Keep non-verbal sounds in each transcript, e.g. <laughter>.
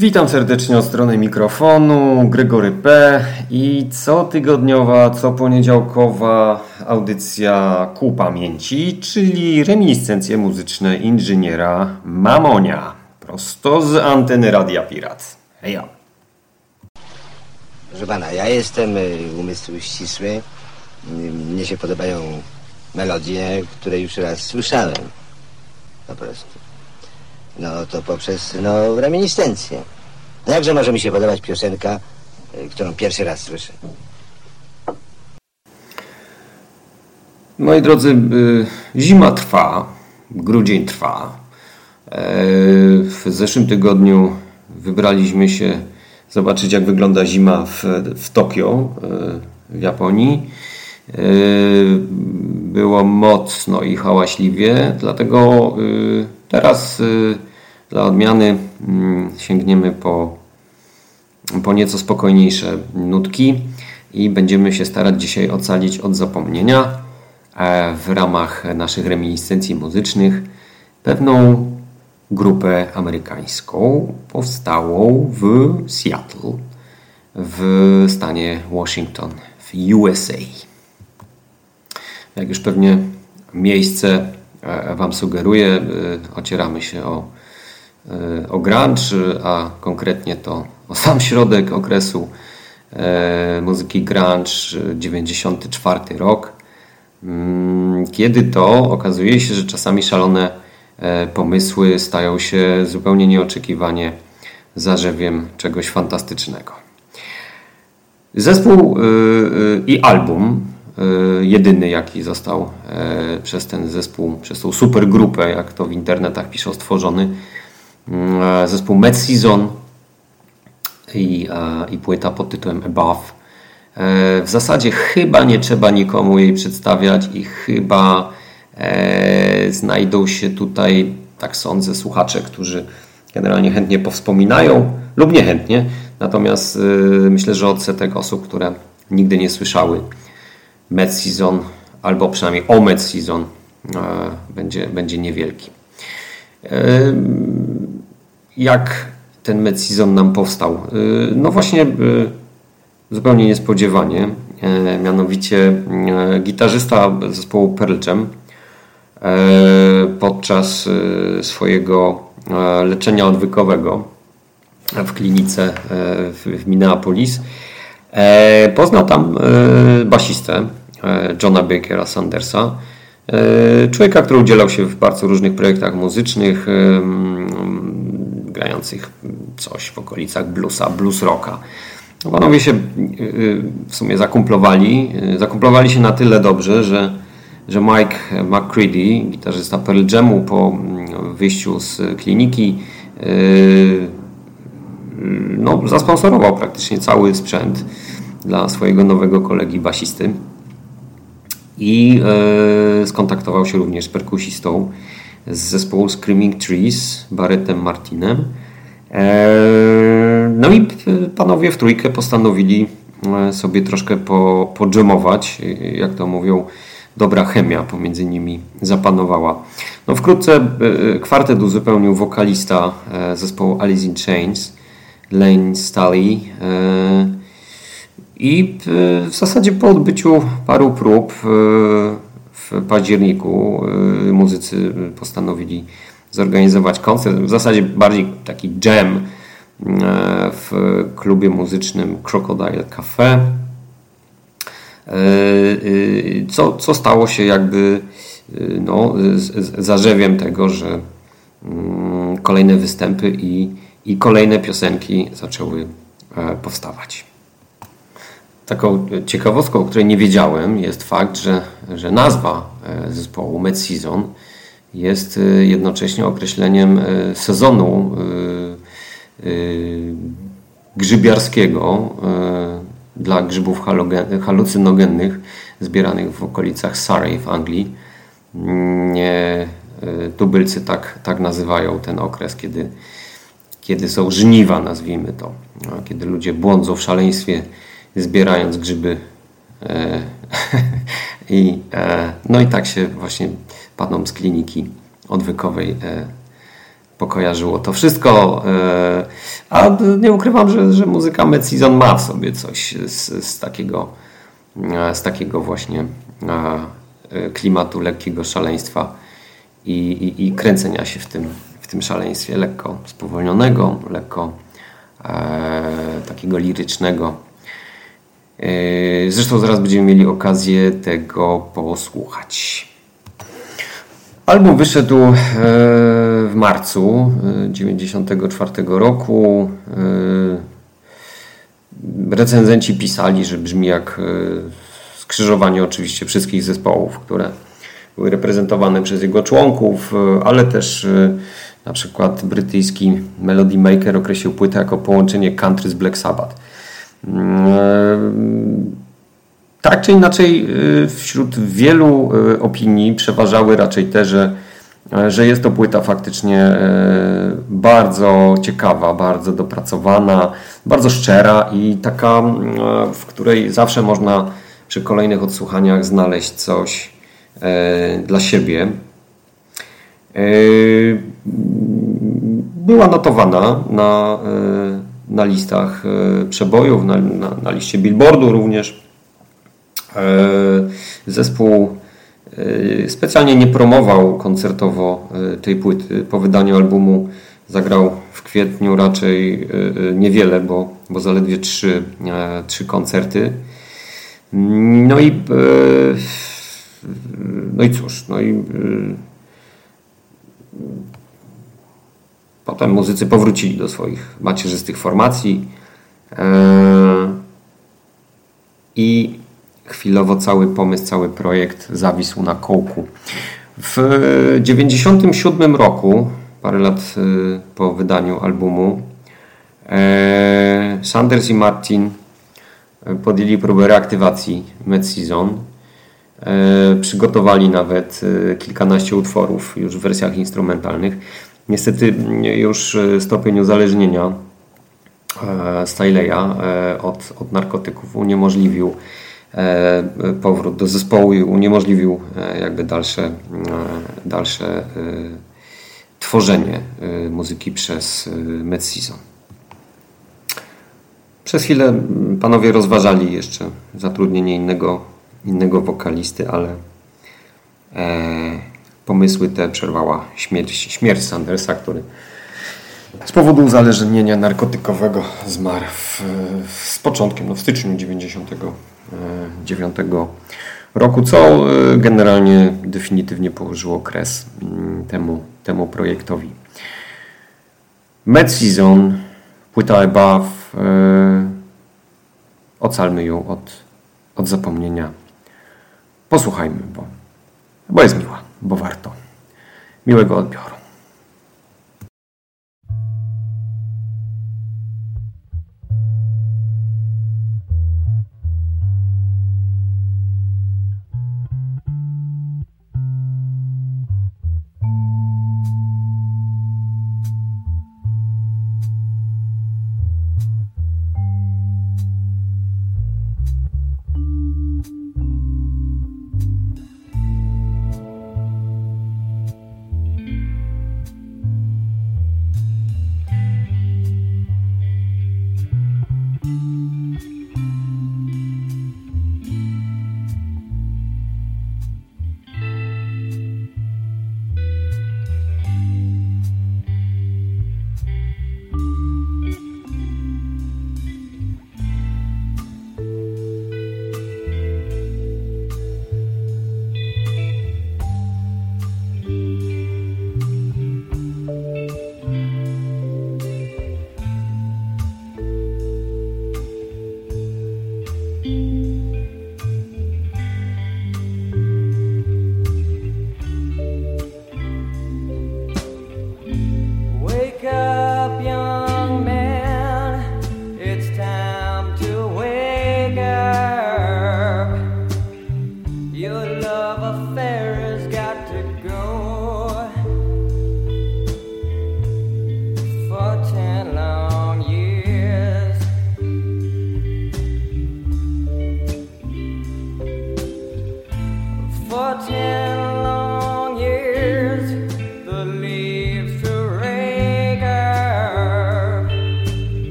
Witam serdecznie od strony mikrofonu, Gregory P. i cotygodniowa, co poniedziałkowa audycja ku pamięci, czyli reminiscencje muzyczne inżyniera Mamonia, prosto z anteny Radia Pirat. Heja! Proszę pana, ja jestem y, umysł ścisły. Y, Mnie się podobają melodie, które już raz słyszałem. Po prostu. No to poprzez, no, reminiscencję. No jakże może mi się podobać piosenka, y, którą pierwszy raz słyszę? Moi drodzy, y, zima trwa, grudzień trwa. E, W zeszłym tygodniu wybraliśmy się zobaczyć, jak wygląda zima w, w Tokio, e, w Japonii. E, Było mocno i hałaśliwie, dlatego y, teraz dla odmiany mm, sięgniemy po po nieco spokojniejsze nutki i będziemy się starać dzisiaj ocalić od zapomnienia e, w ramach naszych reminiscencji muzycznych pewną grupę amerykańską powstałą w Seattle w stanie Washington w USA. Jak już pewnie miejsce e, Wam sugeruje, e, ocieramy się o o grunge, a konkretnie to o sam środek okresu e, muzyki grunge, 94 rok, Mm, kiedy to okazuje się, że czasami szalone e, pomysły stają się zupełnie nieoczekiwanie zarzewiem czegoś fantastycznego. Zespół i album, jedyny jaki został e, przez ten zespół, przez tą supergrupę, jak to w internetach piszą, stworzony, zespół Mad Season i, e, i płyta pod tytułem Above. E, W zasadzie chyba nie trzeba nikomu jej przedstawiać i chyba e, znajdą się tutaj, tak sądzę, słuchacze, którzy generalnie chętnie powspominają lub niechętnie. Natomiast e, myślę, że odsetek osób, które nigdy nie słyszały Mad Season albo przynajmniej o Mad Season e, będzie, będzie niewielki. Jak ten Mad Season nam powstał? E, No właśnie e, zupełnie niespodziewanie. E, Mianowicie gitarzysta zespołu Pearl Jam podczas swojego leczenia odwykowego w klinice w Minneapolis poznał tam basistę Johna Bakera Sandersa. Człowieka, który udzielał się w bardzo różnych projektach muzycznych, grających coś w okolicach bluesa, blues rocka. Panowie się y, y, w sumie zakumplowali. Y, Zakumplowali się na tyle dobrze, że, że Mike McCready, gitarzysta Pearl Jamu, po mm, wyjściu z kliniki no, zasponsorował praktycznie cały sprzęt dla swojego nowego kolegi basisty i skontaktował się również z perkusistą z zespołu Screaming Trees, Barrettem Martinem. E, No i panowie w trójkę postanowili e, sobie troszkę po, podżemować, e, jak to mówią, dobra chemia pomiędzy nimi zapanowała. No wkrótce kwartet uzupełnił wokalista zespołu Alice in Chains, Lane Staley. I w zasadzie po odbyciu paru prób w październiku e, muzycy postanowili zorganizować koncert, w zasadzie bardziej taki jam e, w klubie muzycznym Crocodile Cafe. E, Co, co stało się jakby no, zarzewiem tego, że mm, kolejne występy i, i kolejne piosenki zaczęły e, powstawać. Taką ciekawostką, o której nie wiedziałem, jest fakt, że, że nazwa e, zespołu Mad Season jest e, jednocześnie określeniem e, sezonu grzybiarskiego dla grzybów halucynogennych zbieranych w okolicach Surrey w Anglii. Tubylcy tak, tak nazywają ten okres, kiedy, kiedy są żniwa, nazwijmy to. Kiedy ludzie błądzą w szaleństwie, zbierając grzyby. E, <laughs> I, e, no i tak się właśnie panom z kliniki odwykowej e, pokojarzyło to wszystko. A nie ukrywam, że, że muzyka Mad Season ma w sobie coś z, z takiego z takiego właśnie klimatu lekkiego szaleństwa i, i, i kręcenia się w tym, w tym szaleństwie lekko spowolnionego, lekko e, takiego lirycznego. E, zresztą zaraz będziemy mieli okazję tego posłuchać. Album wyszedł e, w marcu 1994 e, roku. Recenzenci pisali, że brzmi jak skrzyżowanie oczywiście wszystkich zespołów, które były reprezentowane przez jego członków, ale też na przykład brytyjski Melody Maker określił płytę jako połączenie country z Black Sabbath. Tak czy inaczej, y, wśród wielu y, opinii przeważały raczej te, że, e, że jest to płyta faktycznie e, bardzo ciekawa, bardzo dopracowana, bardzo szczera i taka, e, w której zawsze można przy kolejnych odsłuchaniach znaleźć coś dla siebie. Była notowana na, na listach przebojów, na, na, na liście Billboardu również. E, zespół e, specjalnie nie promował koncertowo e, tej płyty. Po wydaniu albumu zagrał w kwietniu raczej niewiele, bo, bo zaledwie trzy, trzy koncerty. No i no i cóż, no i potem muzycy powrócili do swoich macierzystych formacji i chwilowo cały pomysł, cały projekt zawisł na kołku. W 1997 roku, parę lat y, po wydaniu albumu, e, Sanders i Martin e, podjęli próbę reaktywacji Mad Season. E, przygotowali nawet kilkanaście utworów już w wersjach instrumentalnych. Niestety już stopień uzależnienia Styleya od, od narkotyków uniemożliwił E, powrót do zespołu i uniemożliwił e, jakby dalsze, e, dalsze tworzenie muzyki przez Season. Przez chwilę panowie rozważali jeszcze zatrudnienie innego, innego wokalisty, ale pomysły te przerwała śmierć, śmierć Sandersa, który z powodu uzależnienia narkotykowego zmarł w, z początkiem, no w styczniu 1999 roku, co e, generalnie definitywnie położyło kres mm, temu, temu projektowi. Mad Season, płyta Above, e, ocalmy ją od, od zapomnienia. Posłuchajmy, bo, bo jest miła, bo warto. Miłego odbioru.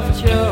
of you.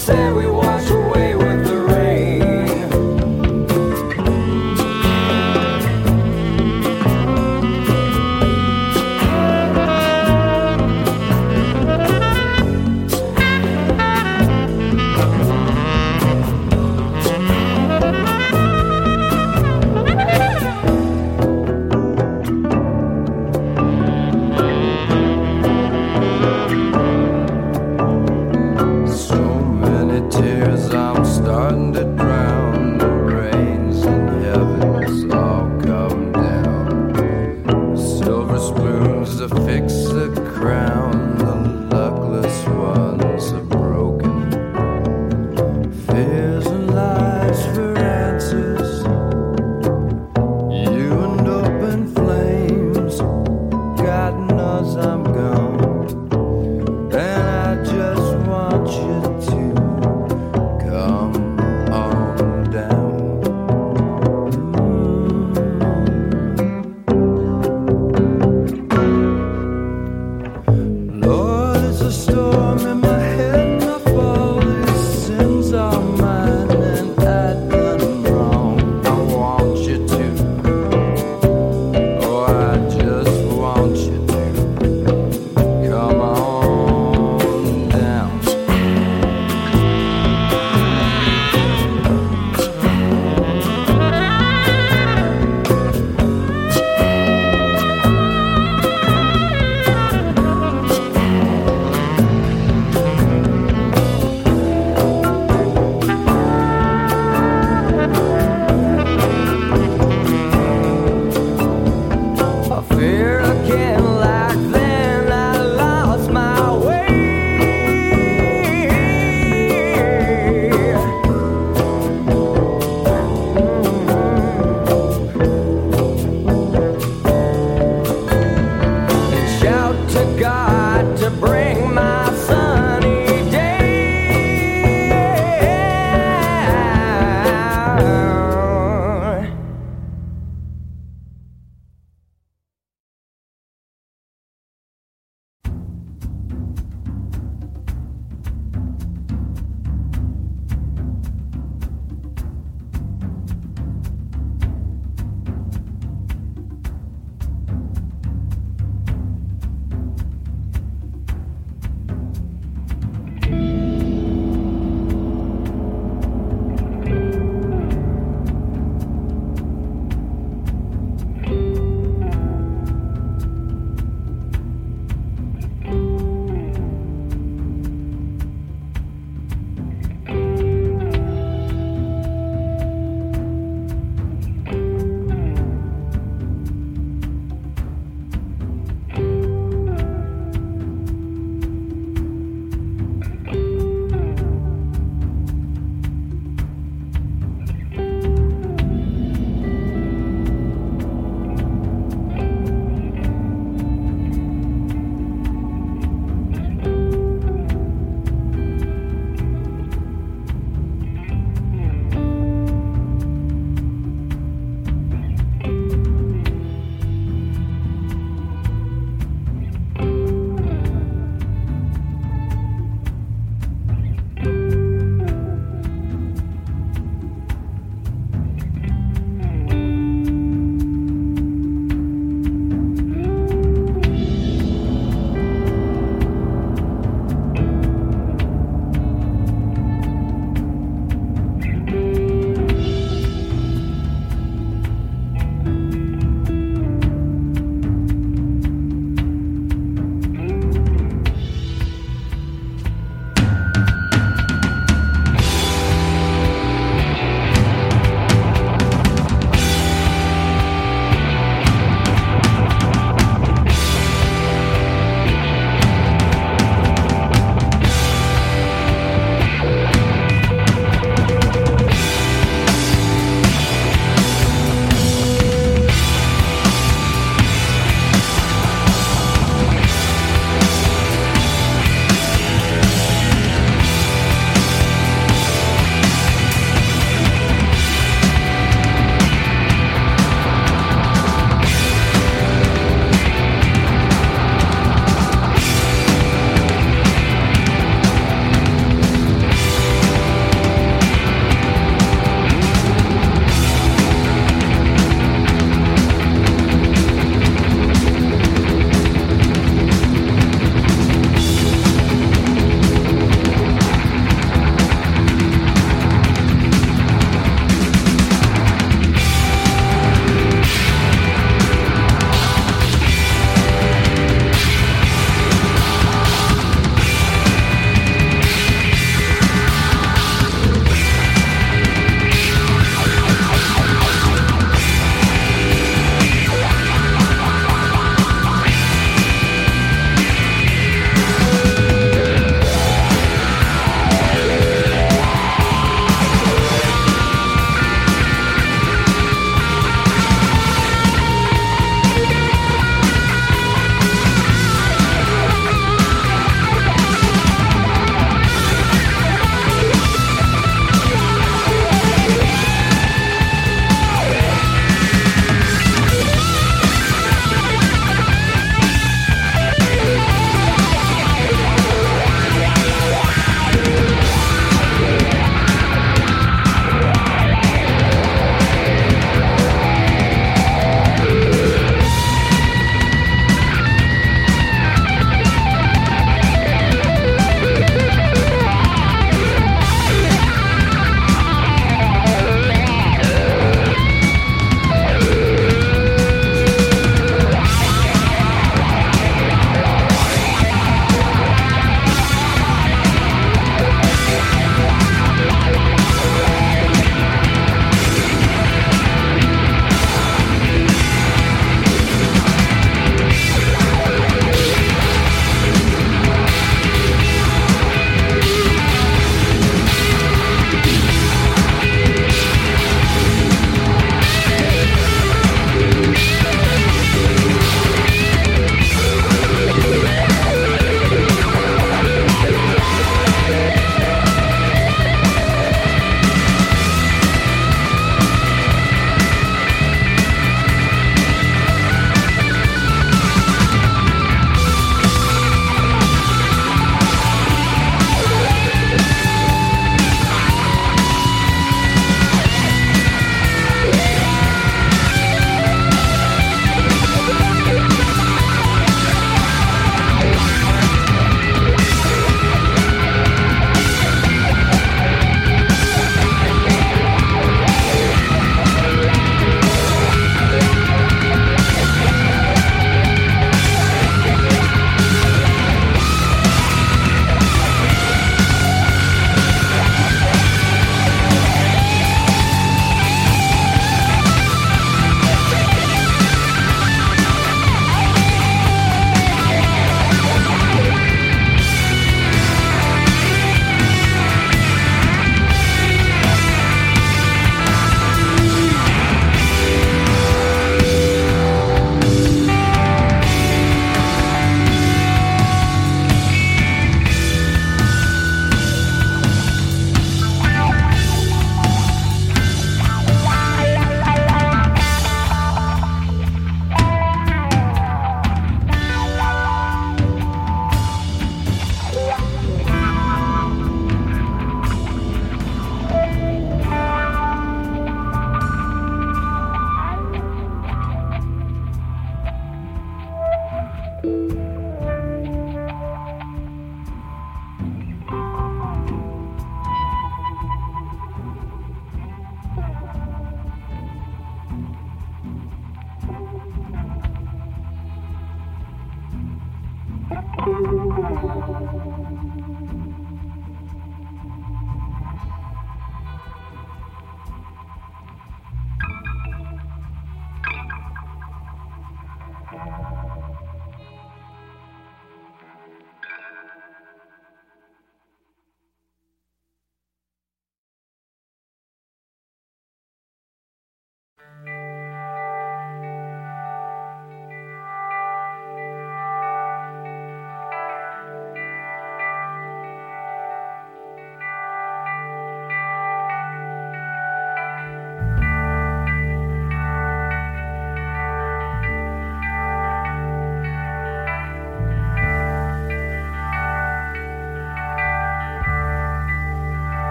say we want.